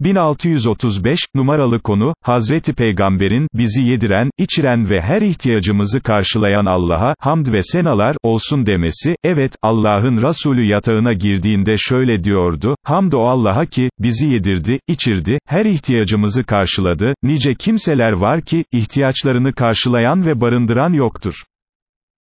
1635, numaralı konu, Hazreti Peygamberin, bizi yediren, içiren ve her ihtiyacımızı karşılayan Allah'a, hamd ve senalar, olsun demesi, evet, Allah'ın Resulü yatağına girdiğinde şöyle diyordu, hamd o Allah'a ki, bizi yedirdi, içirdi, her ihtiyacımızı karşıladı, nice kimseler var ki, ihtiyaçlarını karşılayan ve barındıran yoktur.